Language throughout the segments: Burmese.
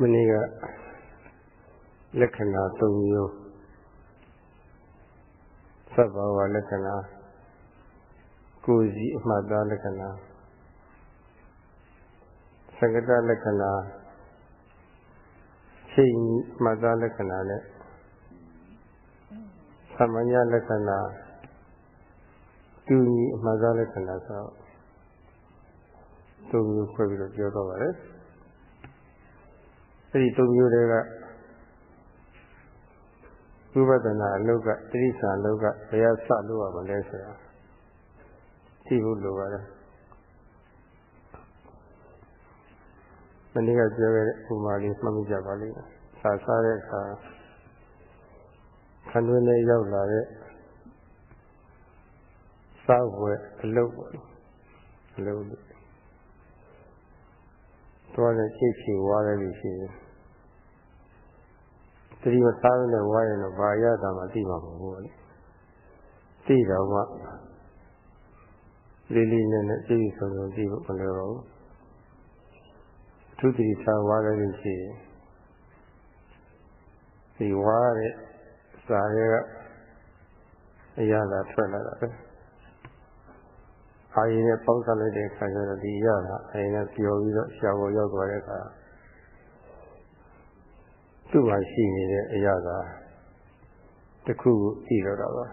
မနေ့ကလက္ခဏာ၃မျိုးသဗ္ဗဝလက္ခဏာကိုယ်စီအမှတ်သားလက္ခဏာသက္ကတလက္ခဏာချိန်မှတ်သားလက္ခဏာနဲ့သမညာလက္ခဏာတူညီအမှတ်သားလက္ခဏာဆိုသုံးမျိုးခွဲပြီးတော့ပြောတော့ပါတယ် အဲဒီသုံးမျိုးတွေကဝိပဿနာအလုပ်ကတိရိစ္ဆာန်အလုပ်ကဘယ်ဟာစလို့ရမလဲဆိုတာသိဖို့လိုပါတယ်မနေ့ကပြောခဲ့တဲ့ဥမာလေးမှတ်မိကြပါလိမ့်မယ်စာစားတဲ့အခါခန္ဓာနဲ့ရောက်လာတဲ့စားဝယ်အလုပ်ပေါ့အလုပ်လို့ သွားတဲ့ချိတ်ချီဝါးတယ်ရှိတယ်တတိမသားနဲ့ဝါရင်တော့ဘာရတာမှသိမှာမဟုတ်ဘူးလေသိတော့မှလေးလေးနဲ့နဲ့သိဆုံးဆုံးသိဖို့မလိုတော့ဘူးသူတိသာဝါရလို့ရှိရင်ဒီဝါတဲ့စာရဲကအရာသာထွက်လာတာပဲ အာရင်နဲ့ပေါင်းစပ်လိုက်တဲ့အခါကျတော့ဒီရတာအာရင်နဲ့ပျော်ပြီးတော့ရှားပေါ်ရောက်သွားတဲ့အခါသူ့မှာရှိနေတဲ့အရာသာတစ်ခုကိုကြည့်တော့တာပါ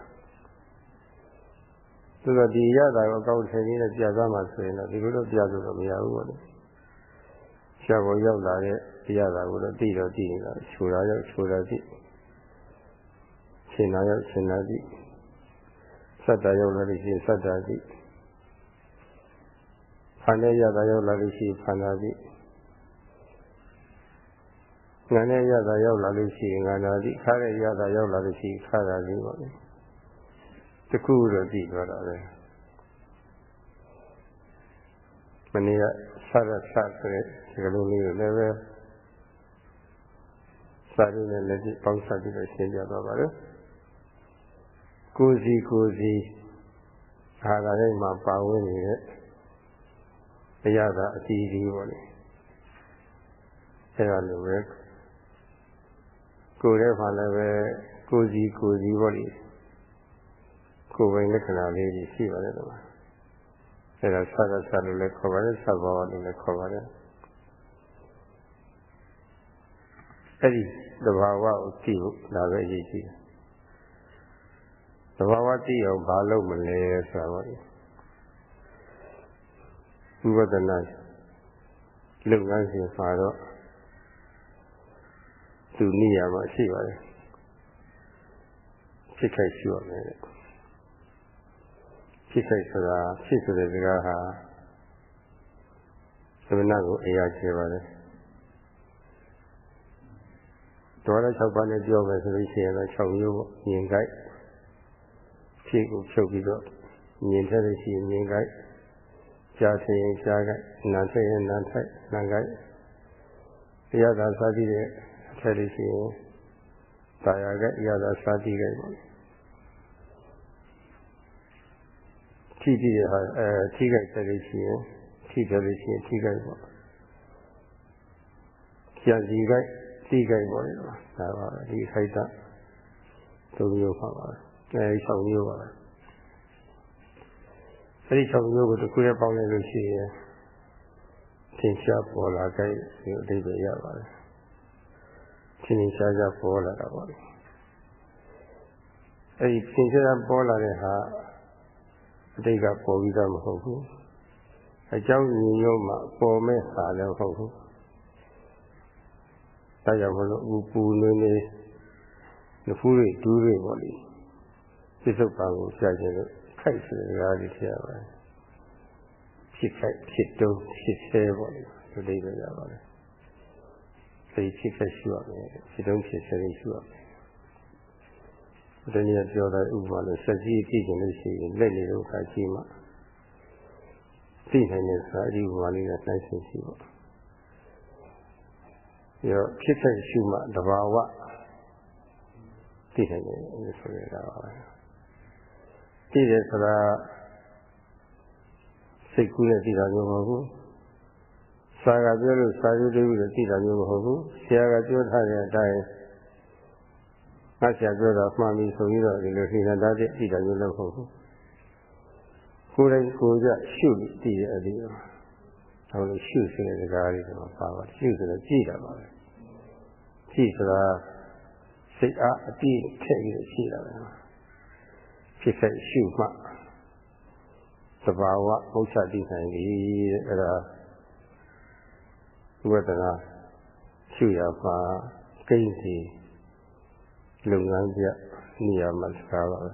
သူကဒီရတာကိုအကောင့်ထည့်နေနဲ့ပြသမှာဆိုရင်တော့ဒီလိုတော့ပြလို့တော့မရဘူးပေါ့လေရှားပေါ်ရောက်လာတဲ့အရာသာကိုတော့သိတော့သိနေတာခြူတာရောက်ခြူတာသိရှင်နာရောက်ရှင်နာသိစက်တာရောက်လာလို့ရှိရင်စက်တာသိ ဖန်တဲ့ရတာရောက်လာလို့ရှိရင်ဖန်တာသိငါနဲ့ရတာရောက်လာလို့ရှိရင်ငါနာသိခါတဲ့ရတာရောက်လာလို့ရှိရင်ခါတာသိပါလေတခုတော့သိသွားတာပဲမနေ့ကဆရဆဆိုတဲ့ဒီလိုလေးကိုလည်းပဲစာရင်းနဲ့လက်ရှိပေါင်းစပ်ပြီးတော့ရှင်းပြသွားပါတော့ကိုစီကိုစီအာသာတိုင်းမှာပါဝင်နေတဲ့ အရာသာအတီးကြီးပေါ့လေအဲလိုပဲကိုယ်ထဲမှာလည်းပဲကိုစီကိုစီပေါ့လေကိုယ်ပိုင်လက္ခဏာလေးကြီးရှိပါတယ်တော့အဲဒါဆရဆလို့လည်းခေါ်ပါတယ်သဘောလို့လည်းခေါ်ပါတယ်အဲ့ဒီသဘာဝကိုသိဖို့ဒါပဲအရေးကြီးတယ်သဘာဝသိအောင်ဘာလုပ်မလဲဆိုတာပေါ့ ဝိပဿနာလုပ်ငန်းစဉ်မှာတော့သူနိယာမှာရှိပါတယ်ဖြစ်ခိုက်ရှိရမယ်ဖြစ်ခိုက်ဆိုတာဖြစ်ဆိုတဲ့စကားဟာသမဏကိုအရာကျပါတယ်ဒေါ်ရ6ပါးနဲ့ပြောမယ်ဆိုလို့ရှိရင်တော့6မျိုးပေါ့မြင်ကြိုက်ဖြစ်ကိုဖြုတ်ပြီးတော့မြင်တဲ့ရှိရင်မြင်ကြိုက် ကြားထရင်ကြားကြိုက်နားထရင်နားထိုက်နားကြိုက်တရားသာစသည်တဲ့အထက်လေးရှိရင်တာယာကြိုက်တရားသာစသည်ကြိုက်ပေါ့ထိတိရဟာအဲထိကြိုက်တဲ့လေးရှိရင်ထိတယ်လေးရှိရင်ထိကြိုက်ပေါ့ကြာစီကြိုက်တိကြိုက်ပေါ့လေဒါပါဒီခိုက်တာသုံးမျိုးပါပါအဲဒီ၆မျိုးပါ အဲဒီ၆မျိုးကိုတစ်ခုနဲ့ပေါင်းလိုက်လို့ရှိရင်သင်ရှားပေါ်လာကြတဲ့ဒီအဓိပ္ပာယ်ရပါတယ်သင်ရှားရှားပေါ်လာတာပါအဲဒီသင်ရှားရှားပေါ်လာတဲ့ဟာအတိတ်ကပေါ်ပြီးသားမဟုတ်ဘူးအကြောင်းညီညွတ်မှပေါ်မဲ့ဟာလည်းမဟုတ်ဘူးဒါကြောင့်မလို့ဦးပူနေနေနဖူးတွေဒူးတွေပေါ့လေပြစ္ဆုတ်ပါကိုကြာကျင်လို့ ခိုက်ဆိုတဲ့ကားလေးဖြစ်ရပါတယ်ဖြစ်ခိုက်ဖြစ်တုံးဖြစ်ဆဲပေါ့လေဒီလေးပဲရပါတယ်ဒီဖြစ်ခိုက်ရှိရမယ်ဖြစ်တုံးဖြစ်ဆဲလေးရှိရမယ်ဒီနေ့ပြောတဲ့ဥပမာလို့စက်ကြီးကြည့်ကြလို့ရှိရင်လက်နေတော့ခါကြည့်မှသိနိုင်တဲ့စာအဒီဥပမာလေးနဲ့နှိုင်းဆင်ရှိပေါ့ပြီးတော့ဖြစ်တဲ့ရှုမှတဘာဝသိနိုင်တယ်လို့ဆိုရတာပါပဲ သိတယ်ဆိုတာစိတ်ကူးနဲ့သိတာမျိုးမဟုတ်ဘူးစာကပြောလို့စာရွေးတွေးပြီးသိတာမျိုးမဟုတ်ဘူးဆရာကပြောထားတဲ့အတိုင်းငါဆရာပြောတာမှန်ပြီဆိုပြီးတော့ဒီလိုနှိမ့်တာတဲ့သိတာမျိုးလည်းမဟုတ်ဘူးကိုယ်တိုင်ကိုယ်ကြရှုသိတဲ့အဒီဟောလို့ရှုစတဲ့ကားလေးတော့ပါပါရှုဆိုတော့ကြည့်တာပါပဲကြည့်ဆိုတာစိတ်အားအပြည့်ထည့်ပြီးရှိတာပဲ ဖြစ်ခဲ့ရှုမှသဘာဝဘုရားတိဆိုင်ပြီတဲ့အဲ့ဒါဝိဒနာရှုရပါကိန်းစီလုပ်ငန်းပြနေရာမှာစကားပါပဲ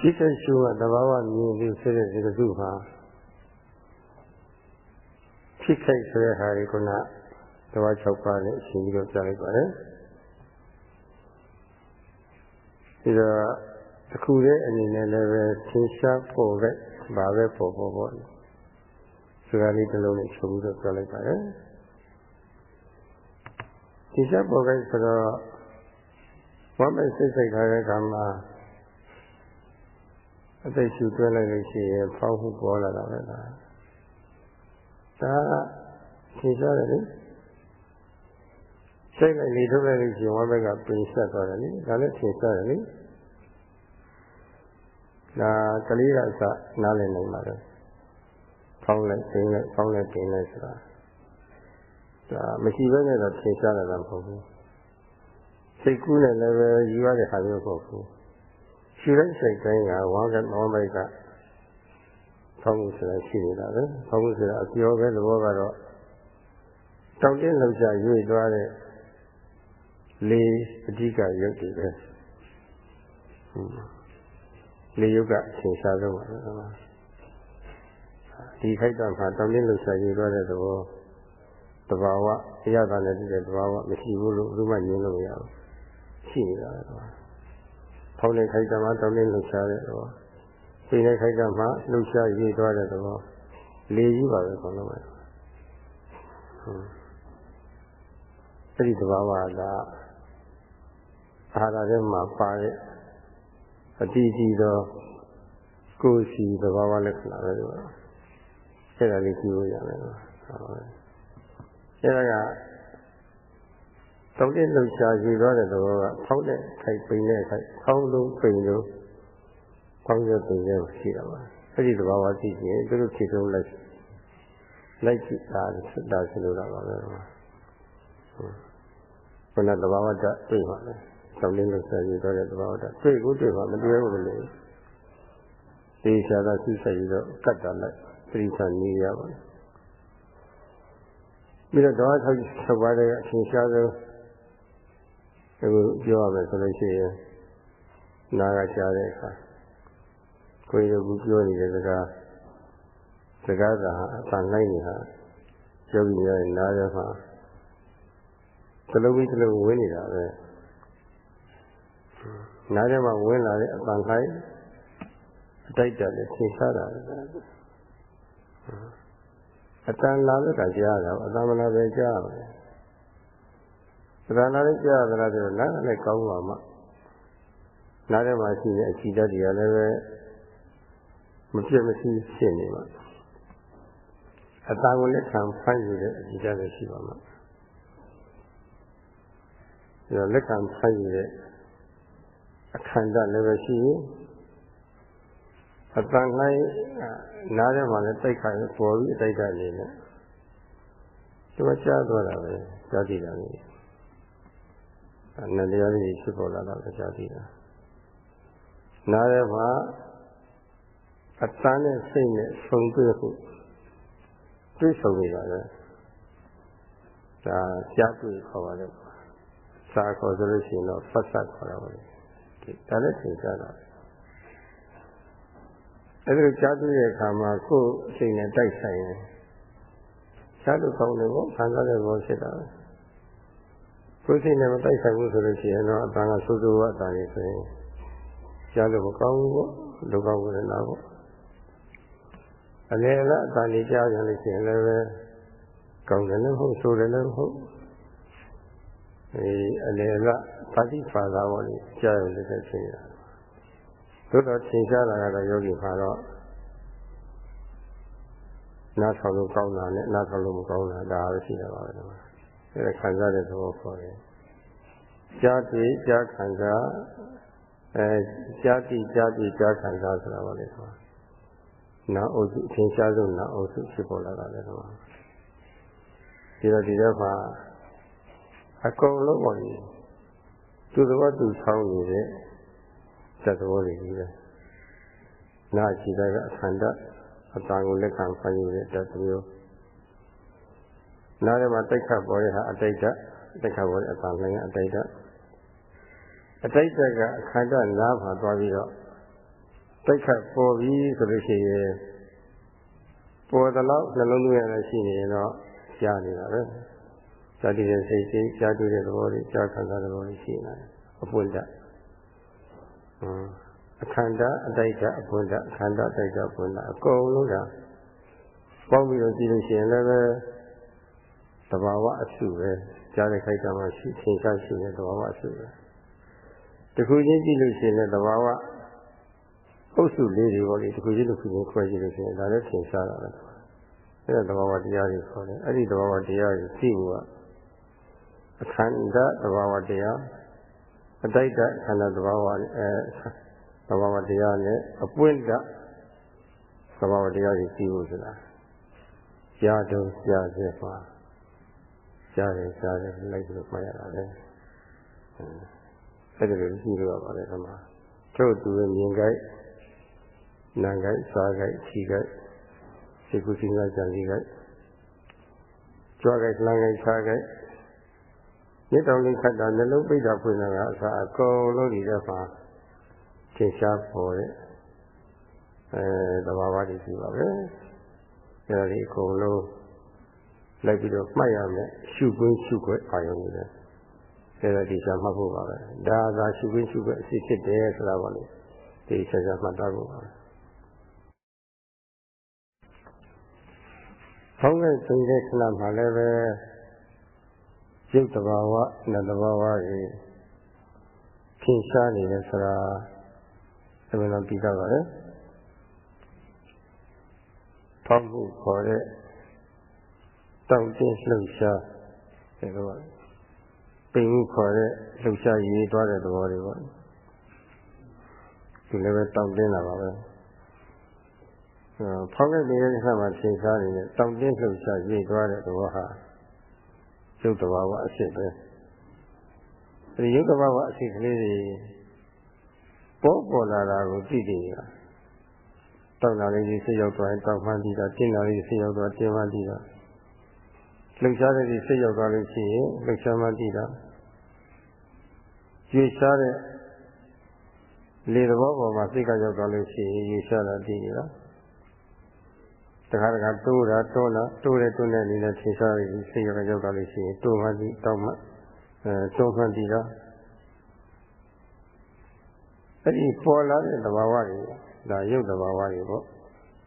จิตရှုကသဘာဝမြင်ပြီးဆိုတဲ့ဒီကစုဟာဖြစ်ခိုက်ဆိုတဲ့ဟာဒီကုဏ သဘာ6ပါးနဲ့အရှင်ကြီးတို့ကြားလိုက်ပါတယ်ဒီတော့အခုတဲ့အနေနဲ့လည်းပဲသင်ရှားပေါ်ပဲဘာပဲပေါ်ပေါ်ပေါ်ဆိုတာလေးတစ်လုံးနဲ့ချုပ်ပြီးတော့ပြောလိုက်ပါတယ်သင်ရှားပေါ်ပဲဆိုတော့ဝမ်းမဲ့စိတ်စိတ်ထားတဲ့ကံမှာအသိရှုတွဲလိုက်လို့ရှိရင်ဖောက်မှုပေါ်လာတာပဲလားဒါကသင်ရှားတယ်လေ စိတ်လိုက်လေထုတ်လိုက်လို့ရှိရင်ဝမ်းဘက်ကပင်ဆက်သွားတယ်လေဒါလည်းသင်ရှားတယ်လေဒါကလေးကအစနားလည်နိုင်ပါလေဖောင်းလိုက်တင်းလိုက်ဖောင်းလိုက်တင်းလိုက်ဆိုတာဒါမရှိဘဲနဲ့တော့ထင်ရှားတာမဟုတ်ဘူးစိတ်ကူးနဲ့လည်းပဲယူရတဲ့ဟာမျိုးမဟုတ်ဘူးရှိလိုက်စိတ်တိုင်းကဝါကမောမိုက်ကဖောင်းမှုဆိုတာရှိနေတာပဲဖောင်းမှုဆိုတာအပြောပဲသဘောကတော့တောက်တင်းလောက်ချရွေ့သွားတဲ့ လေအဓိကရုပ်တွေပဲလေယုတ်ကအထင်ရှားဆုံးပါပဲဒီခိုက်တာမှာတောင်းတင်းလို့ဆက်ရသွားတဲ့သဘောတဘာဝအရသာနဲ့တည်းတဲ့တဘာဝမရှိဘူးလို့ဘယ်မှညင်းလို့မရဘူးရှိနေတာပဲဖောင်းနေခိုက်တာမှာတောင်းတင်းလို့ရှားတဲ့သဘောစိတ်နဲ့ခိုက်တာမှာလှုပ်ရှားရည်သွားတဲ့သဘောလေကြီးပါပဲခေါင်းလုံးပဲအဲ့ဒီတဘာဝကအာ ဟာရထဲမှာပါတဲ့အတိအကျသောကိုယ်စီသဘာဝလက္ခဏာပဲလို့အဲ့ဒါလေးကြည့်လို့ရမယ်နော်အဲ့ဒါကတောင်းတဲ့လှုပ်ရှားယူသွားတဲ့သဘောကဖောက်တဲ့ခိုက်ပိန်တဲ့ခိုက်ဖောင်းလုံးပိန်လို့ဖောင်းရပိန်တဲ့ရှိတာပါအဲ့ဒီသဘာဝသိရင်သူတို့ဖြစ်ဆုံးလိုက်လိုက်ကြည့်တာစစ်တာဆိုလိုတာပါပဲဟုတ်ခုနသဘာဝတတွေ့ပါလေ တောင်းတင်းလို့ဆက်ယူတော့တဲ့သဘောတော့တွေ့ကိုတွေ့ပါမတွေ့ဘူးလို့ဒီဆရာသာဆုဆက်ယူတော့ကတ်တာလိုက်ပြိဿနေရပါဘူးပြီးတော့တော့ဆောက်ဆောက်ပါတဲ့အရှင်ရှားဆုံးအခုပြောရမယ်ဆိုလို့ရှိရင်နာကကြားတဲ့အခါကိုယ်ရုပ်ကူပြောနေတဲ့စကားစကားကအပန်လိုက်နေတာယောဂီများနားထဲမှာသလုံးပြီးသလုံးဝင်နေတာပဲ နားထဲမှာဝင်လာတဲ့အပန်ခိုင်းအတိုက်တက်လည်းသင်ရှားတာအတန်လာလို့ကကြားတာအတန်မလာပဲကြားတယ်အတန်လာလည်းကြားရတာဆိုတော့နားလည်းကောင်းပါမှနားထဲမှာရှိတဲ့အချီတက်တွေကလည်းပဲမပြတ်မရှိဖြစ်နေမှာအတန်ကိုလက်ခံဖမ်းယူတဲ့အချီတက်လည်းရှိပါမှာဒါလက်ခံဖမ်းယူတဲ့ အခန္ဓာလည်းပဲရှိရင်အတန်လိုက်နားထဲမှာလည်းတိုက်ခါပေါ်ပြီးအတိုက်ခါနေတယ်သူကကြားသွားတာပဲကြားသိတာလေအနတရားလေးဖြစ်ပေါ်လာတော့ကြားသိတာနားထဲမှာအတန်နဲ့စိတ်နဲ့ဆုံတွေ့ဖို့တွေ့ဆုံနေတာပဲဒါကြားတွေ့ခေါ်ပါတယ်စာခေါ်ဆိုလို့ရှိရင်တော့ဖတ်ဆက်ခေါ်တာပါလေ ဒါလည်းသင်ကြားတာအဲဒီလိုကြားသိတဲ့အခါမှာကိုယ်အချိန်နဲ့တိုက်ဆိုင်ရင်ရှားလို့ကောင်းတယ်ပေါ့ခံစားတဲ့ဘောဖြစ်တာကိုယ်စိတ်နဲ့မတိုက်ဆိုင်ဘူးဆိုလို့ရှိရင်တော့အတန်ကဆိုးဆိုးဝါးအတန်ကြီးဆိုရင်ရှားလို့မကောင်းဘူးပေါ့လူကောင်းဘူးလည်းလားပေါ့အလေလားအတန်ကြီးကြားရလို့ရှိရင်လည်းပဲကောင်းတယ်လည်းဟုတ်ဆိုတယ်လည်းဟုတ်အဲအလေလား ပါတိဖာသာပေါ့လေကြားရလို့ဖြစ်နေတာသို့တော့သင်ရှားတာကတော့ယောဂီမှာတော့နားထောင်လို့ကောင်းတာနဲ့နားထောင်လို့မကောင်းတာဒါပဲရှိတာပါပဲဒီမှာအဲခံစားတဲ့သဘောခေါ်တယ်ကြားတိကြားခံစားအဲကြားတိကြားတိကြားခံစားဆိုတာပါလေဒီမှာနာအုပ်စုအထင်ရှားဆုံးနာအုပ်စုဖြစ်ပေါ်လာတာလေဒီမှာဒီတော့ဒီတော့မှာအကုန်လုံးပါလေ သူတော်သူဆောင်းနေတဲ့သတ်တော်တွေကြီးပဲနာကြည့်တဲ့အခန္ဓာအတန်ကိုလက်ခံဖန်ယူတဲ့တတ်မျိုးနားထဲမှာတိုက်ခတ်ပေါ်တဲ့ဟာအတိတ်တိုက်ခတ်ပေါ်တဲ့အတန်လည်းအတိတ်အတိတ်ကအခန္ဓာနားမှာသွားပြီးတော့တိုက်ခတ်ပေါ်ပြီးဆိုလို့ရှိရင်ပေါ်တဲ့လောက်နှလုံးသွင်းရရှိနေရင်တော့ကြားနေတာပဲ ဇာတိရဲ့စိတ်စိတ်ကြားတွေ့တဲ့သဘောတွေကြားခံစားတဲ့သဘောတွေရှိနေတယ်အပွင့်တအခန္ဓာအတိုက်တအပွင့်တအခန္ဓာအတိုက်တအပွင့်တအကုန်လုံးကပေါင်းပြီးတော့ကြည့်လို့ရှိရင်လည်းပဲသဘာဝအစုပဲကြားတဲ့ခိုက်တာမှရှိသင်္ချာရှိတဲ့သဘာဝအစုပဲတခုချင်းကြည့်လို့ရှိရင်လည်းသဘာဝအုပ်စုလေးတွေပေါ့လေတခုချင်းတစ်ခုချင်းခွဲကြည့်လို့ရှိရင်ဒါလည်းသင်္ချာတာပဲအဲ့ဒါသဘာဝတရားတွေခေါ်တယ်အဲ့ဒီသဘာဝတရားတွေသိဖို့က အခန္ဓာသဘာဝတရားအတိုက်တခန္ဓာသဘာဝအဲသဘာဝတရားနဲ့အပွင့်တသဘာဝတရားကြီးသိဖို့ဆိုတာကြားတော့ကြားစေပါကြားတယ်ကြားတယ်လိုက်ပြီးမှတ်ရတာလေအဲ့ဒါလိုရှိရပါတယ်ခမတို့သူရဲ့မြင်ကြိုက်နာကြိုက်စားကြိုက်ခြီကြိုက်စိတ်ကူးစဉ်းစားကြံစည်ကြိုက်ကြွားကြိုက်လှမ်းကြိုက်စားကြိုက် မြေတောင်လေးခတ်တာနှလုံးပိတ်တာဖွင့်တာကအစားအကုန်လုံးဒီတော့မှာထင်ရှားပေါ်တဲ့အဲသဘာဝတည်ရှိပါပဲအဲဒီအကုန်လုံးလိုက်ပြီးတော့မှတ်ရမယ်ရှုခွင်းရှုခွဲအာယုံတွေအဲဒါဒီချာမှတ်ဖို့ပါပဲဒါသာရှုခွင်းရှုခွဲအစစ်ဖြစ်တယ်ဆိုတာပါလေဒီချာချာမှတ်တတ်ဖို့ပါပဲဘောင်းကသိတဲ့ခဏမှာလည်းပဲ ရုပ်တဘာဝနတ်တဘာဝတွေထင်ရှားနေတယ်ဆိုတာအမှန်တော့ပြီးတော့ပါလေဖောက်မှုခေါ်တဲ့တောင့်တင်းလှုပ်ရှားတယ်လို့ပိန်မှုခေါ်တဲ့လှုပ်ရှားရေးသွားတဲ့သဘောတွေပေါ့ဒီလည်းပဲတောင့်တင်းတာပါပဲဖောက်တဲ့နေတဲ့အခါမှာသင်္ခါရနေတဲ့တောင့်တင်းလှုပ်ရှားရေးသွားတဲ့သဘောဟာ ရုပ်တဘာဝအဖြစ်ပဲအဲဒီရုပ်တဘာဝအဖြစ်ကလေးတွေပေါ်ပေါ်လာတာကိုသိသိနေတာတောက်လာလေးကြီးစိတ်ရောက်သွားရင်တောက်မှန်းပြီးတာတင်းလာလေးစိတ်ရောက်သွားတင်းမှန်းပြီးတာလှုပ်ရှားတဲ့ဒီစိတ်ရောက်သွားလို့ရှိရင်လှုပ်ရှားမှပြီးတာရွေရှားတဲ့လေသဘောပေါ်မှာစိတ်ကရောက်သွားလို့ရှိရင်ရွေရှားတာတည်နေတာ တခါတခါတိုးတာတိုးတာတိုးတဲ့တိုးတဲ့အနေနဲ့ထင်ရှားပြီးစိတ်ရရောက်သွားလို့ရှိရင်တိုးမှပြီးတောက်မှအဲတိုးမှပြီးတော့အဲ့ဒီပေါ်လာတဲ့သဘာဝတွေဒါရုပ်သဘာဝတွေပေါ့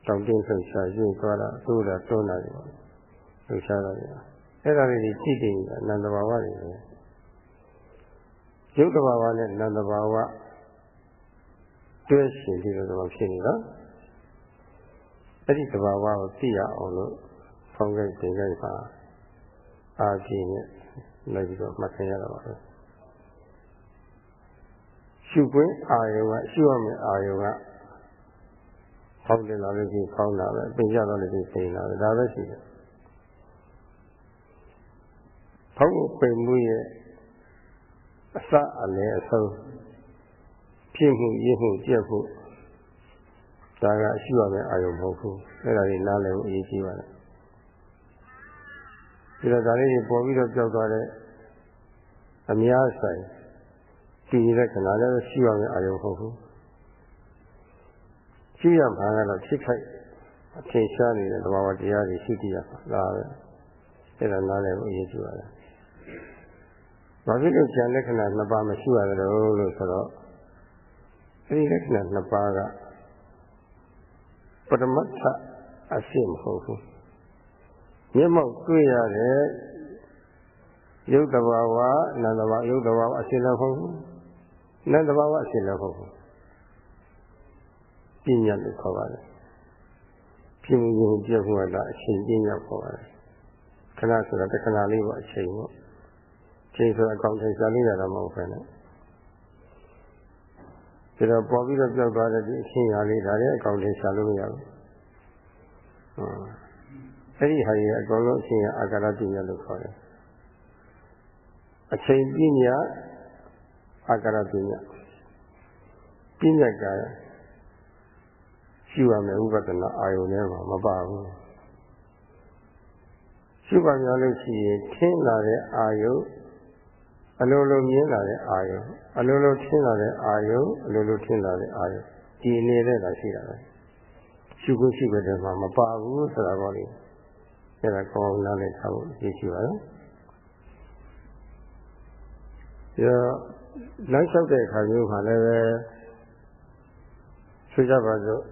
တောက်တင်းဆုပ်ရှားရွေ့သွားတာတိုးတာတိုးတာတွေပေါ့လှုပ်ရှားတာတွေအဲ့ဒါတွေကြည့်တယ်အနန္တဘာဝတွေပဲရုပ်သဘာဝနဲ့နန္တဘာဝတွဲရှင်ပြီးတော့ဖြစ်နေတာ အဲ့ဒီသဘာဝကိုသိရအောင်လို့ဖောင်းကြိုက်တင်ကြိုက်ပါအာကြည့်နဲ့လိုက်ပြီးတော့မှတ်ခင်ရတာပါပဲရှုခွင့်အာယုံကရှုရမယ့်အာယုံကဖောင်းတယ်လာလို့ရှိဖောင်းတာပဲပြင်ကြတော့လည်းရှိစိန်တာပဲဒါပဲရှိတယ်ဖောင်းကိုပင်မှုရဲ့အစအလယ်အဆုံးဖြစ်မှုရမှုကြက်ဖို့ ဒါကရှိရမယ့်အာယုံမဟုတ်ဘူးအဲ့ဒါလေးနားလည်ဖို့အရေးကြီးပါတယ်ဒီတော့ဒါလေးပေါ်ပြီးတော့ကြောက်သွားတဲ့အများဆိုင်တည်နေတဲ့ခဏလည်းရှိရမယ့်အာယုံမဟုတ်ဘူးရှိရမှာကတော့ဖြစ်ခိုက်အထင်ရှားနေတဲ့သဘာဝတရားတွေရှိတည်ရမှာဒါပဲအဲ့ဒါနားလည်ဖို့အရေးကြီးပါတယ်ဘာဖြစ်လို့ဉာဏ်လက္ခဏာနှစ်ပါးမရှိရသလဲလို့ဆိုတော့အဲဒီလက္ခဏာနှစ်ပါးက ပရမတ္ထအရှိမဟုတ်ဘူးမျက်မှောက်တွေ့ရတဲ့ယုတ်တဘာဝနန္တဘာယုတ်တဘာဝအရှိလည်းမဟုတ်ဘူးနန္တဘာဝအရှိလည်းမဟုတ်ဘူးပညာလို့ခေါ်ပါတယ်ဖြစ်မှုကိုပြည့်မှုကအချိန်ပညာခေါ်ပါတယ်ခဏဆိုတာတခဏလေးပေါ့အချိန်ပေါ့ချိန်ဆိုအကောင်ထည်ရှားလေးတာတော့မဟုတ်ပဲနဲ့ ဒါတော့ပေါ်ပြီးတော့ပြောက်သွားတဲ့ဒီအချင်းရာလေးဒါလည်းအကောင်ထည်ရှားလို့မရဘူးအဲ့ဒီဟာကြီးအကုန်လုံးအချင်းရာအာကာရပညာလို့ခေါ်တယ်အချိန်ပညာအာကာရပညာပညာကရှိရမယ်ဥပဒနာအာယုန်ထဲမှာမပါဘူးရှိပါများလို့ရှိရင်ထင်းလာတဲ့အာယုန် အလိုလိုမြင်လာတဲ့အာယုံအလိုလိုထင်လာတဲ့အာယုံအလိုလိုထင်လာတဲ့အာယုံဒီနေတဲ့တာရှိတာပဲရှုခွရှိတဲ့တည်းမှာမပါဘူးဆိုတာကောလေအဲ့ဒါကောင်းနားလည်ထားဖို့ရည်ရှိပါတယ်ဒီတော့လမ်းလျှောက်တဲ့အခါမျိုးမှာလည်းပဲဆွေးကြပါစို့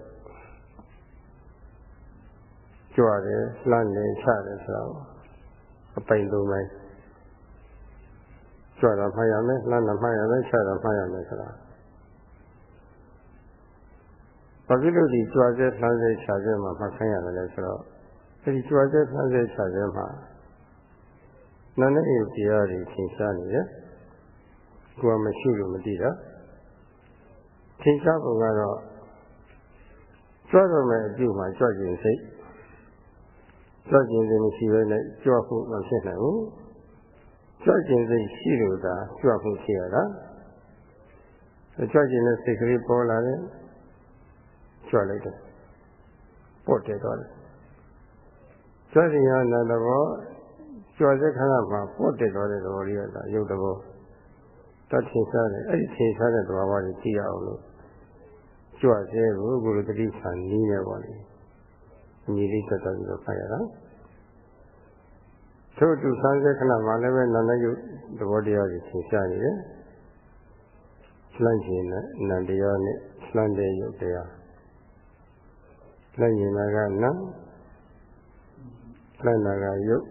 ကြွတယ်လှမ်းတယ်ချတယ်ဆိုတော့အပိုင်သုံးပိုင်း ကြွတာမှတ်ရမယ်လှမ်းတာမှတ်ရမယ်ချတာမှတ်ရမယ်ဆိုတာဘာဖြစ်လို့ဒီကြွစေလှမ်းစေချစေမှာမှတ်ခိုင်းရတယ်လဲဆိုတော့အဲဒီကြွစေလှမ်းစေချစေမှာနာနဲ့ဤတရားတွေသင်ရှားနေတယ်ကိုယ်မရှိလို့မသိတာသင်ရှားပုံကတော့ကြွတော့မယ်အပြုမှာကြွကျင်စိတ်ကြွကျင်စိတ်မရှိဘဲနဲ့ကြွဖို့မဖြစ်နိုင်ဘူး ကြွကျင်စိတ်ရှိလို့သာကြွဖို့ဖြစ်ရတာကြွကျင်တဲ့စိတ်ကလေးပေါ်လာတယ်ကြွလိုက်တယ်ပေါ့တယ်တော့တယ်ကြွကျင်ရတဲ့သဘောကြွတဲ့ခါကမှပေါ့တယ်တော့တဲ့သဘောလေးကရုပ်သဘောတတ်ထင်ရှားတယ်အဲ့ဒီထင်ရှားတဲ့သဘောဝါးကိုကြည့်ရအောင်လို့ကြွစေကိုကိုလိုတတိဆန်နည်းနေပါလေညီလေးတက်တက်ပြီးတော့ဖတ်ရတာ ထို့သူစမ်းစဲခဏမှလည်းပဲနာမယုတ်သဘောတရားကြီးသင်ရှားနေတယ်။လှမ်းခြင်းနဲ့နန္တရားနဲ့လှမ်းတဲ့ယုတ်တရားလှမ်းခြင်းကနံလှမ်းတာကယုတ်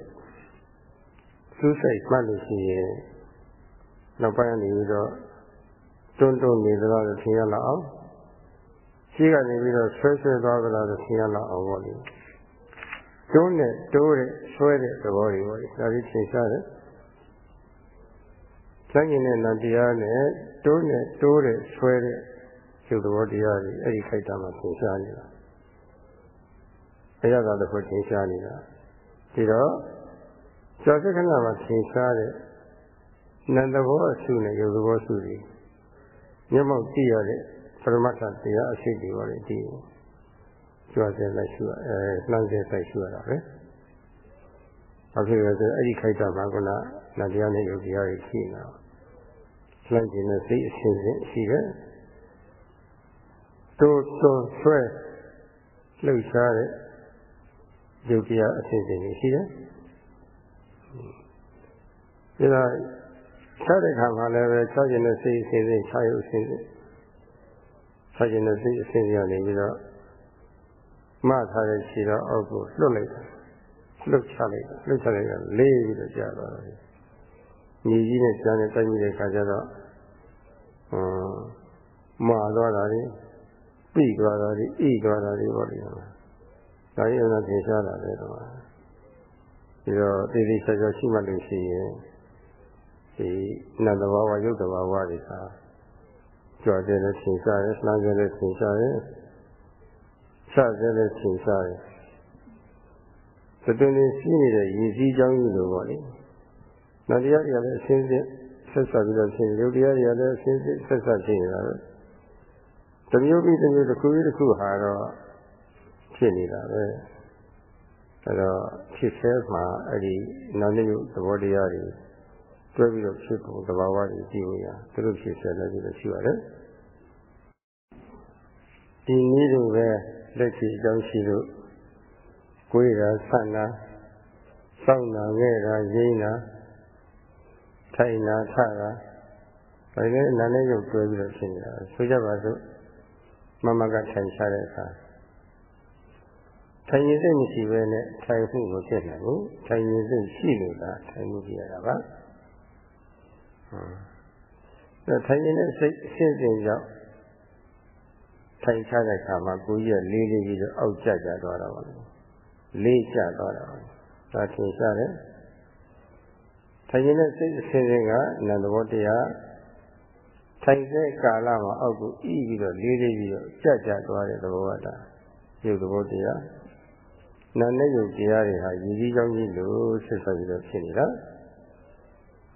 စူးစိတ်မှတ်လို့ရှိရင်နောက်ပိုင်းနေပြီးတော့တွန်းတွန်းနေသလားလို့ထင်ရလောက်အောင်ရှိကနေပြီးတော့ဆွဲဆွဲသွားသလားလို့ထင်ရလောက်အောင်ပေါ့လေ။ တွန်းနဲ့တိုးတဲ့ဆွဲတဲ့သဘောတွေပေါ့ဒါကြီးသင်ရှားတယ်။ဆိုင်ရင်တဲ့နတရားနဲ့တိုးနဲ့တိုးတဲ့ဆွဲတဲ့ကျုပ်သဘောတရားတွေအဲ့ဒီခိုက်တာမှသင်ရှားနေတာ။အဲ့ဒါကတော့သင်ရှားနေတာ။ဒီတော့ကျော်စက္ကနာမှာသင်ရှားတဲ့နန္တဘောအစုနဲ့ယုတ်သဘောစုတွေမျက်မှောက်ကြည့်ရတဲ့ပရမတ္ထတရားအရှိတွေပါလေဒီ။ ကြွားစဲလိုက်ရှုအဲလှမ်းစဲလိုက်ရှုရတာပဲဘာဖြစ်လဲဆိုအဲ့ဒီခိုက်တာမှာကနနတရားနဲ့ယုတ်တရားကြီးရှိနေတာလှမ်းခြင်းနဲ့စိတ်အစဉ်စဉ်ရှိတယ်တိုးတိုးဆွဲလှုပ်ရှားတဲ့ယုတ်တရားအစဉ်စဉ်ရှိတယ်ဒါကခြားတဲ့ခါမှာလည်းပဲခြားခြင်းနဲ့စိတ်အစဉ်စဉ်ခြားရုပ်အစဉ်စဉ်ခြားခြင်းနဲ့စိတ်အစဉ်စဉ်ကနေပြီးတော့ မှထားတဲ့ခြေတော်အောက်ကိုလွတ်လိုက်တယ်လွတ်ချလိုက်တယ်လွတ်ချလိုက်တော့လေးပြီးတော့ကြာသွားတယ်ညီကြီးနဲ့ကျန်တဲ့တိုင်းကြီးတဲ့ခါကျတော့ဟွန်းမာသွားတာလေပြီးသွားတာလေဣသွားတာလေပေါ့လေဒါကြီးအမှသင်ရှားတာလေတော့ဒီတော့တည်တည်ချာချာရှိမှလို့ရှိရင်ဒီနတ်တဘာဝရုပ်တဘာဝတွေကကြွတဲ့နဲ့သင်ရှားတယ်နှမ်းတဲ့နဲ့သင်ရှားတယ် စစဲနဲ့သင်ရှားတယ်သတ္တနေရှိနေတဲ့ရည်စည်းကြောင်းကြီးလိုပေါ့လေနတ်တရားတွေကလည်းအရှင်းရှင်းဆက်ဆက်ပြီးတော့ဖြစ်ရုပ်တရားတွေကလည်းအရှင်းရှင်းဆက်ဆက်ဖြစ်နေတာပဲတမျိုးပြီးတမျိုးတစ်ခုပြီးတစ်ခုဟာတော့ဖြစ်နေတာပဲအဲတော့ဖြစ်ဆဲမှာအဲ့ဒီနာမည်သဘောတရားတွေတွဲပြီးတော့ဖြစ်ပုံသဘာဝတွေကြည့်လို့ရသူတို့ဖြစ်ဆဲလည်းပြီးတော့ရှိရတယ်ဒီနည်းလိုပဲ လက်ရှိအကြောင်းရှိလို့ကိုယ်ရာဆန့်တာစောင့်တာငဲ့တာရင်းတာထိုင်တာထတာဒါလည်းနာနဲ့ရုပ်တွဲပြီးတော့ဖြစ်နေတာဆိုကြပါစို့မမကထိုင်ရှားတဲ့အခါထိုင်ရင်စိတ်မရှိဘဲနဲ့ထိုင်မှုကိုဖြစ်နိုင်ဘူးထိုင်ရင်စိတ်ရှိလို့သာထိုင်မှုပြရတာပါဟွန်းထိုင်ရင်စိတ်အရှင်းစင်ကြောင့် ထိုင်ချတဲ့အခါမှာကိုကြီးကလေးလေးပြီးတော့အောက်ကျကျသွားတာပါလေးကျသွားတာပါဒါထင်ရှားတယ်ထိုင်နေတဲ့စိတ်အစဉ်စဉ်ကနန္တဘောတရားထိုင်တဲ့ကာလမှာအောက်ကိုဤပြီးတော့လေးလေးပြီးတော့ကြကြသွားတဲ့သဘောကဒါရုပ်သဘောတရားနာနဲ့ရုပ်တရားတွေဟာရည်ကြီးကြောင်းကြီးလို့ဆက်ဆက်ပြီးတော့ဖြစ်နေတာ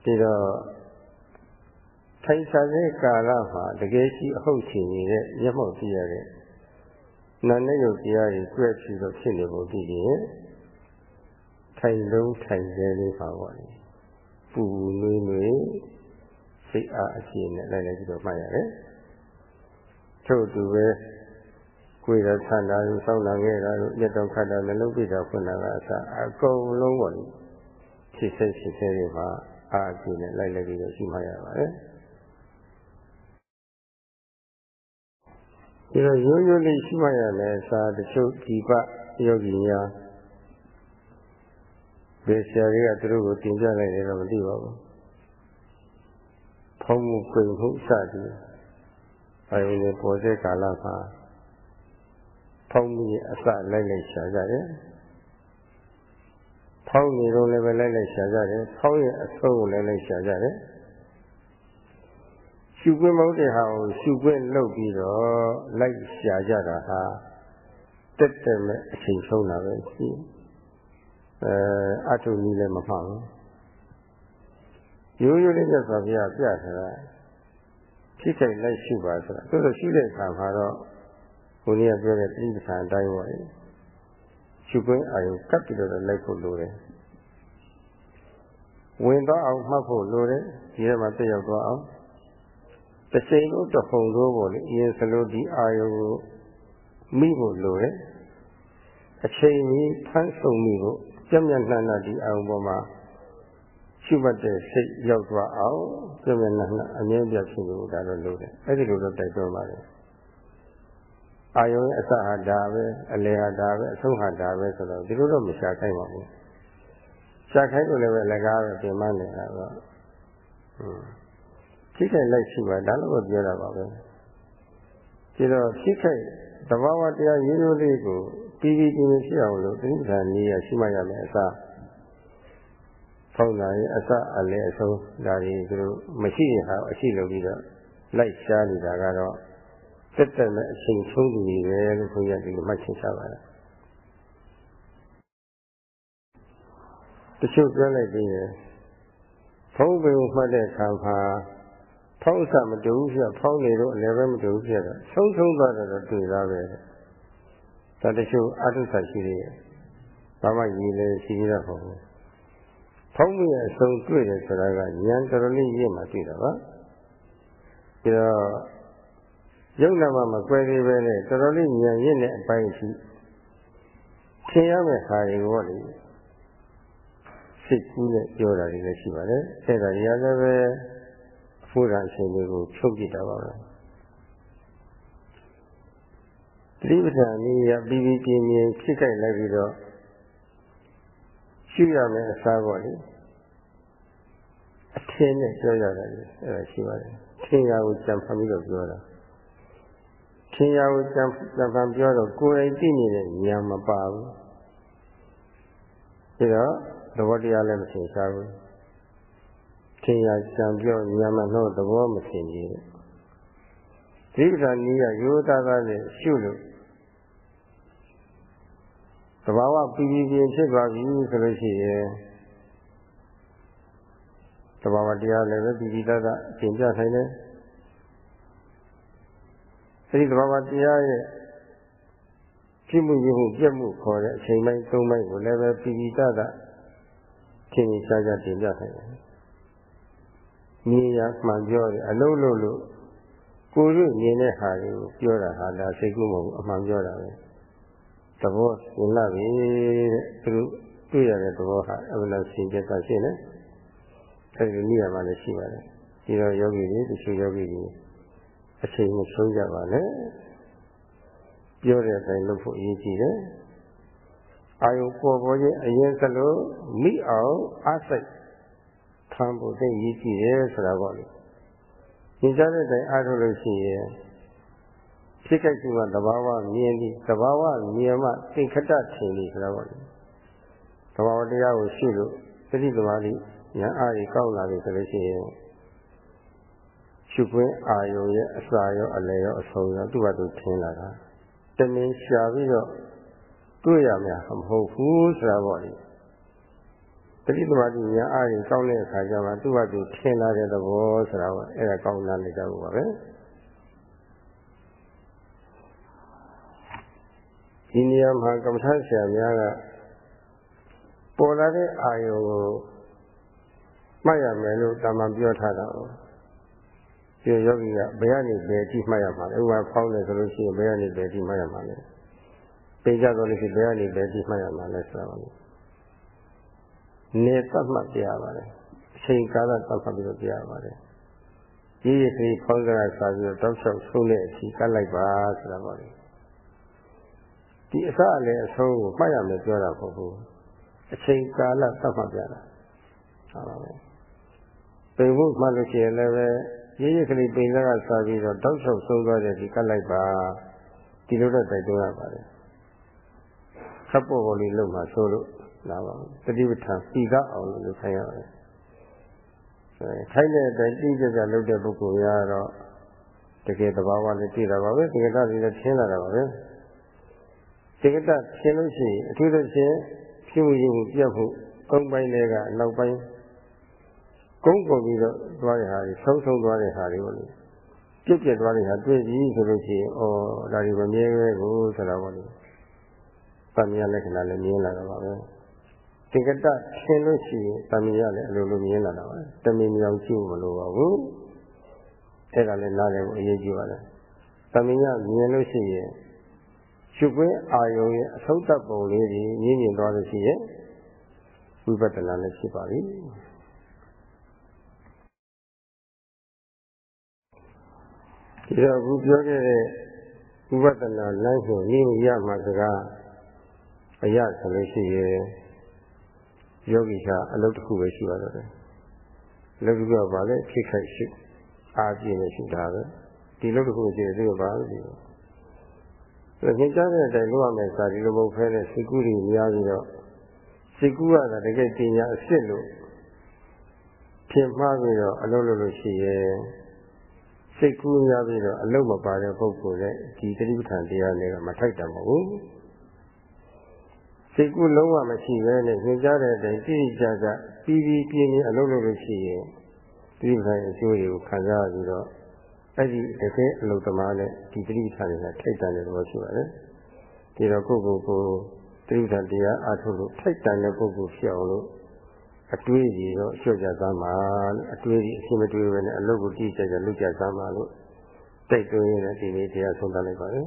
ဒီတော့ ထိုင်စားတဲ့ကာလမှာတကယ်ရှိအဟုတ်ချင်နေတဲ့မျက်မှောက်ပြရတဲ့နာနဲ့ရုပ်တရားတွေကြွက်ပြီးတော့ဖြစ်နေဖို့ဒီရင်ထိုင်လုံးထိုင်စေလေးပါပေါ့လေပူနွေးနွေးစိတ်အားအရှိနဲ့လိုက်လိုက်ပြီးတော့မှတ်ရတယ်ထို့တူပဲကိုယ်ရဆန္ဒကိုစောင့်လာခဲ့တာတို့လက်တော်ခတ်တာလည်းလုပ်ပြတာဖွင့်တာကအစအကုန်လုံးပေါ့လေဖြစ်စိတ်ဖြစ်စိတ်တွေမှာအားအရှိနဲ့လိုက်လိုက်ပြီးတော့ရှိမှရပါတယ် ဒီတော့ရိုးရိုးလေးရှိမှရမယ်စာတချို့ဒီပယောဂီများဘယ်ဆရာကြီးကသူတို့ကိုတင်ပြလိုက်တယ်တော့မသိပါဘူးဖုံးမှုပြိမှုစသည်အယုံနဲ့ပေါ်တဲ့ကာလမှာဖုံးမှုရဲ့အစလိုက်လိုက်ရှာကြတယ်ဖောင်းနေတော့လည်းပဲလိုက်လိုက်ရှာကြတယ်ဖောင်းရဲ့အဆုံးကိုလည်းလိုက်ရှာကြတယ် ရှုခွင့်မဟုတ်တဲ့ဟာကိုရှုခွင့်လုပ်ပြီးတော့လိုက်ရှာကြတာဟာတက်တက်မဲ့အချိန်ဆုံးတာပဲရှိအဲအထုနည်းလည်းမမှန်ဘူးရိုးရိုးလေးနဲ့ဆိုပြပြထားတာဖြစ်ခိုင်လိုက်ရှုပါဆိုတာသူတို့ရှိတဲ့အခါမှာတော့ကိုကြီးကပြောတဲ့တိပ္ပံအတိုင်းပါလေရှုခွင့်အာရုံကပ်ပြီးတော့လိုက်ဖို့လိုတယ်ဝင်တော့အောင်မှတ်ဖို့လိုတယ်ဒီထဲမှာတက်ရောက်တော့အောင် တစ်ချိန်လုံးတစ်ပုံလုံးပေါ့လေအရင်စလို့ဒီအာယုကိုမိဖို့လိုတယ်အချိန်ကြီးဖမ်းဆုံမိဖို့ကြက်မြတ်နှံ့နှံ့ဒီအာယုပေါ်မှာရှုမှတ်တဲ့စိတ်ရောက်သွားအောင်ကြက်မြတ်နှံ့နှံ့အမြဲပြဖြစ်လို့ဒါတော့လိုတယ်အဲ့ဒီလိုတော့တိုက်တွန်းပါတယ်အာယုရဲ့အစဟာဒါပဲအလယ်ဟာဒါပဲအဆုံးဟာဒါပဲဆိုတော့ဒီလိုတော့မရှာခိုင်းပါဘူးရှာခိုင်းလို့လည်းပဲလကားပဲပြင်မနေတာတော့อืม ဖြစ်ခဲ့လိုက်ရှိပါဒါလို့ပြောတာပါပဲဒီတော့ဖြစ်ခဲ့သဘာဝတရားရိုးရိုးလေးကိုပြီးပြီးပြင်းပြင်းဖြစ်အောင်လို့တိဋ္ဌာန်နည်းရရှိမှရမယ်အစားဖောင်းတာရဲ့အစအလဲအဆုံးဒါတွေသူတို့မရှိရင်ဟာအရှိလို့ပြီးတော့လိုက်ရှားနေတာကတော့တက်တက်မဲ့အချိန်ဆုံးသူတွေပဲလို့ခွင့်ရဒီလိုမှတ်ချက်ထားပါတယ်တချို့ပြောလိုက်ပြီးရင်ဖုံးပင်ကိုမှတ်တဲ့အခါမှာ ဖောင်းစမတူဘူးပြဖောင်းနေတော့အလည်းပဲမတူဘူးပြတော့ဆုံးဆုံးသွားတော့တွေ့သားပဲဒါတချို့အထုဆရှိသေးရဲ့ဘာမှရည်လည်းရှိသေးတော့ဟုတ်ဘူးဖုံးမိရဲ့အဆုံးတွေ့တယ်ဆိုတာကဉာဏ်တော်တော်လေးရင့်မှတွေ့တာပါဒါတော့ယုံနာမှမကွဲသေးပဲနဲ့တော်တော်လေးဉာဏ်ရင့်တဲ့အပိုင်းရှိသင်ရမယ့်ဟာတွေကိုလေစိတ်ကူးနဲ့ပြောတာတွေလည်းရှိပါတယ်အဲဒါတွေကလည်းပဲ ဖို့ရအချိန်တွေကိုချုပ်ကြည့်တာပါပဲတိပ္ပံနည်းရပြီးပြီးပြင်းပြင်းဖြစ်ကြိုက်လိုက်ပြီးတော့ရှိရမယ်အစားပေါ့လေအထင်းနဲ့ပြောရတယ်အဲဒါရှိပါတယ်ထင်ရကိုကြံဖန်ပြီးတော့ပြောတာထင်ရကိုကြံကြံဖန်ပြောတော့ကိုယ်တိုင်သိနေတဲ့ဉာဏ်မပါဘူးဒါတော့သဘောတရားလည်းမထင်ရှားဘူး ထင်ရကြံပြောဉာဏ်မနှောသဘောမထင်ကြီးတဲ့ဒီကနေ့ကရိုးသားသားနဲ့ရှုလို့သဘာဝပြီးပြီးပြင်းဖြစ်သွားပြီဆိုလို့ရှိရင်သဘာဝတရားလည်းပဲပြီးပြီးသားသားသင်ပြနိုင်တယ်အဲဒီသဘာဝတရားရဲ့ဖြစ်မှုရမှုပြက်မှုခေါ်တဲ့အချိန်ပိုင်း၃ပိုင်းကိုလည်းပဲပြီးပြီးသားသားသင်ရှားရှားသင်ပြနိုင်တယ် မြင်ရမှန်ပြောတယ်အလုံးလုံးလို့ကိုယ်တို့မြင်တဲ့ဟာတွေကိုပြောတာဟာဒါစိတ်ကူးမဟုတ်ဘူးအမှန်ပြောတာပဲသဘောရှင်းလာပြီတဲ့သူတို့တွေ့ရတဲ့သဘောဟာအမှန်တရားရှင်းပြတာရှင်းတယ်အဲဒီနည်းရမှလည်းရှိပါတယ်ဒီတော့ယောဂီတွေတချို့ယောဂီတွေအချိန်မဆုံးကြပါနဲ့ပြောတဲ့အတိုင်းလုပ်ဖို့အရေးကြီးတယ်အာယုပေါ်ပေါ်ချင်းအရင်ကလို့မိအောင်အားစိတ် ထမ်းဖို့သိရည်ကြည့်တယ်ဆိုတာပေါ့လေ။သင်ကြားတဲ့တိုင်အားထုတ်လို့ရှိရင်ဖြစ်ကြိုက်သူကသဘာဝမြင်သည်သဘာဝမြင်မှသင်္ခတထင်သည်ဆိုတော့ပေါ့လေသဘာဝတရားကိုရှုလို့သတိသမားကြီးဉာဏ်အားကြီးကောက်လာပြီဆိုလို့ရှိရင်ရှုခွင့်အာယုံရဲ့အစာရောအလယ်ရောအဆုံးရောသူ့ဘာသူထင်လာတာတမင်ရှာပြီးတော့တွေ့ရမှာမဟုတ်ဘူးဆိုတာပေါ့လေ တတိသမတိဉာဏ်အားကြီးကောင်းတဲ့အခါကျမှသူ့ဘာသူထင်လာတဲ့သဘောဆိုတာပေါ့အဲ့ဒါကောင်းလာနေကြဘူးပါပဲဒီနေရာမှာကမ္မထဆရာများကပေါ်လာတဲ့အာယုံကိုမှတ်ရမယ်လို့တာမန်ပြောထားတာ။ဒီယောဂီကဘယ်ကနေဘယ်ထိမှတ်ရမှာလဲ။ဥပမာဖောင်းတယ်ဆိုလို့ရှိရင်ဘယ်ကနေဘယ်ထိမှတ်ရမှာလဲ။ပိကြတော့လို့ရှိရင်ဘယ်ကနေဘယ်ထိမှတ်ရမှာလဲဆိုတာပါ။ နေသတ်မှတ်ပြရပါတယ်။အချိန်ကာလသတ်မှတ်ပြီးတော့ပြရပါတယ်။ဒီရစီဖောင်းကြတာစာပြီးတော့တောက်လျှောက်ဆုံးတဲ့အထိကတ်လိုက်ပါဆိုတာပါလေ။ဒီအစအလည်းအဆုံးကိုမှတ်ရမယ်ပြောတာပေါ့ဘူး။အချိန်ကာလသတ်မှတ်ပြတာ။ဟုတ်ပါဘူး။ပိန်ဖို့မှလို့ရှိရင်လည်းပဲရရကလေးပိန်လက်ကစားပြီးတော့တောက်လျှောက်ဆုံးသွားတဲ့ဒီကတ်လိုက်ပါဒီလိုတော့တိုက်တွန်းရပါတယ်ခပ်ပေါ်ပေါ်လေးလုံမှာဆိုလို့ လာပါတတိပဋ္ဌာန်စီကအောင်လို့လုပ်ခိုင်းရပါတယ်ခိုင်းတဲ့အတိုင်းတိကျကျလုပ်တဲ့ပုဂ္ဂိုလ်များတော့တကယ်သဘာဝလည်းသိတာပါပဲတကယ်တည်းလည်းရှင်းလာတာပါပဲတကယ်တည်းရှင်းလို့ရှိရင်အထူးသဖြင့်ဖြစ်မှုရမှုပြတ်မှုအုံပိုင်းတွေကနောက်ပိုင်းကုန်းကုန်ပြီးတော့သွားတဲ့ဟာတွေဆုံးဆုံးသွားတဲ့ဟာတွေကိုလေပြစ်ပြစ်သွားတဲ့ဟာတွေ့ပြီဆိုလို့ရှိရင်ဩဒါဒီမမြဲပဲကိုဆိုတော့ဘောလေသံမြလက္ခဏာလည်းမြင်လာတာပါပဲ တင်္ကတရှင်းလို့ရှိရင်သံမြလည်းအလိုလိုမြင်လာတာပါတမင်မြောင်ကြည့်မလို့ပါဘူးအဲ့ဒါလည်းနားလည်ဖို့အရေးကြီးပါတယ်သံမြမြင်လို့ရှိရင်ရှုပ်ွင်းအာယုံရဲ့အဆုံးသတ်ပုံလေးကြီးမြင်မြင်သွားလို့ရှိရင်ဝိပဿနာလည်းဖြစ်ပါပြီဒီတော့အခုပြောခဲ့တဲ့ဥပဒနာလမ်းစဉ်ရင်းရမှာစကားအရဆိုလို့ရှိရင် ယောဂီကအလုပ်တစ်ခုပဲရှိပါတော့တယ်အလုပ်တစ်ခုကဘာလဲဖြစ်ခိုက်ရှိအာပြည့်နဲ့ရှိတာပဲဒီလုပ်တစ်ခုရှိတယ်သူကဘာလဲဒီလိုသင်ကြားတဲ့အတိုင်းလုပ်ရမယ်စာဒီလိုမဟုတ်ဖဲနဲ့စိတ်ကူးတွေများပြီးတော့စိတ်ကူးရတာတကယ်တင်ညာအစ်စ်လို့ထင်မှားပြီးတော့အလုပ်လုပ်လို့ရှိရင်စိတ်ကူးများပြီးတော့အလုံးမပါတဲ့ပုဂ္ဂိုလ်နဲ့ဒီတတိပဋ္ဌာန်တရားတွေကမထိုက်တန်ပါဘူး စိတ်ကူးလုံးဝမရှိဘဲနဲ့သင်ကြားတဲ့အတိုင်းတိတိကျကျပြီးပြီးပြင်းပြင်းအလုံးလုပ်လို့ရှိရင်တတိပဋ္ဌာန်အကျိုးတွေကိုခံစားပြီးတော့အဲ့ဒီတကယ်အလုံးသမားနဲ့ဒီတတိပဋ္ဌာန်တွေကထိုက်တန်တဲ့သဘောရှိပါတယ်ဒီတော့ကိုယ့်ကိုယ်ကိုတတိပဋ္ဌာန်တရားအားထုတ်လို့ထိုက်တန်တဲ့ပုဂ္ဂိုလ်ဖြစ်အောင်လို့အတွေးကြီးတော့လျှော့ကြသားမှာလို့အတွေးကြီးအရှင်းမတွေးပဲနဲ့အလုပ်ကိုတိကျကျလုပ်ကြသားမှာလို့တိုက်တွန်းရတဲ့ဒီနေ့တရားဆုံးသတ်လိုက်ပါလေ